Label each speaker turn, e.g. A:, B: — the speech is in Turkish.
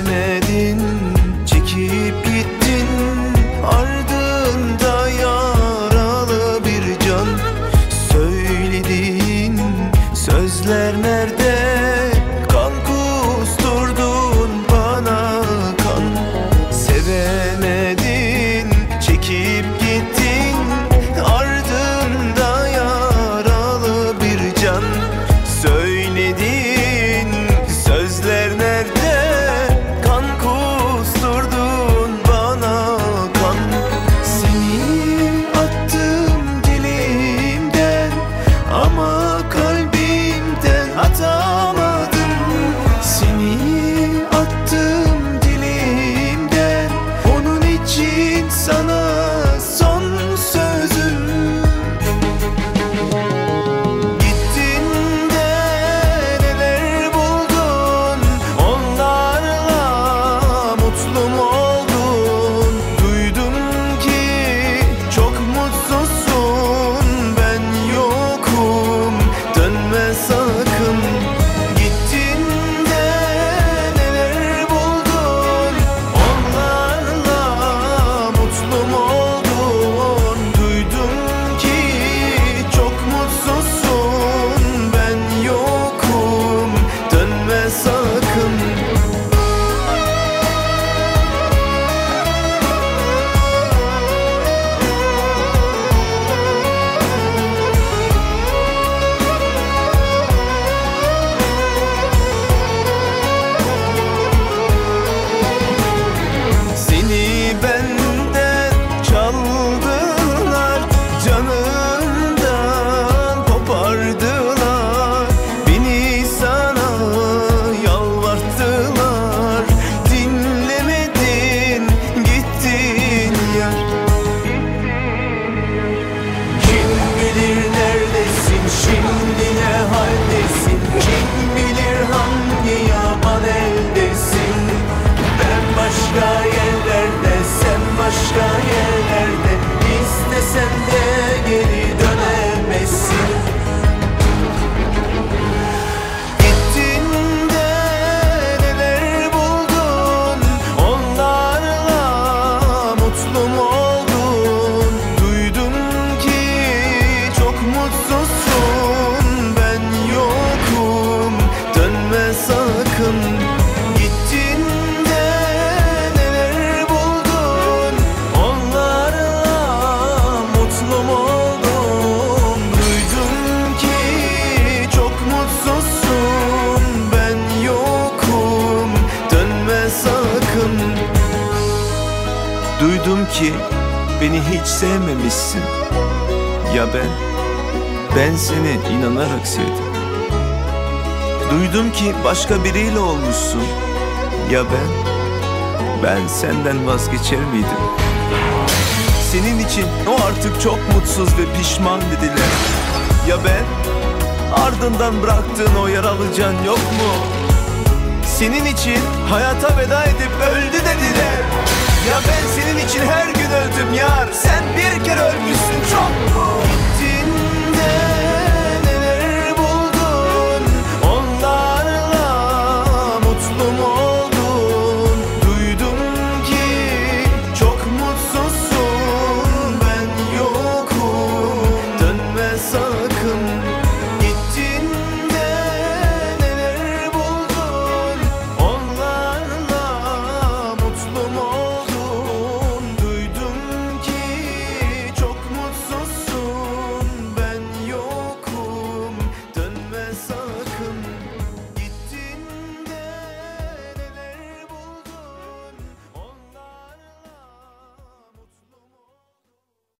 A: sevmedin Çekip gittin. Arya hiç sevmemişsin Ya ben? Ben seni inanarak sevdim Duydum ki başka biriyle olmuşsun Ya ben? Ben senden vazgeçer miydim? Senin için o artık çok mutsuz ve pişman dediler Ya ben? Ardından bıraktığın o yaralı can yok mu? Senin için hayata veda edip öldü dediler Ya ben senin için her gün öldüm yar. Sen bir kere ölmüşsün çok mu? Gittin de neler buldun? Onlarla mutlu mu oldun? Duydum ki çok mutsuzsun. Ben yokum Dönme sakın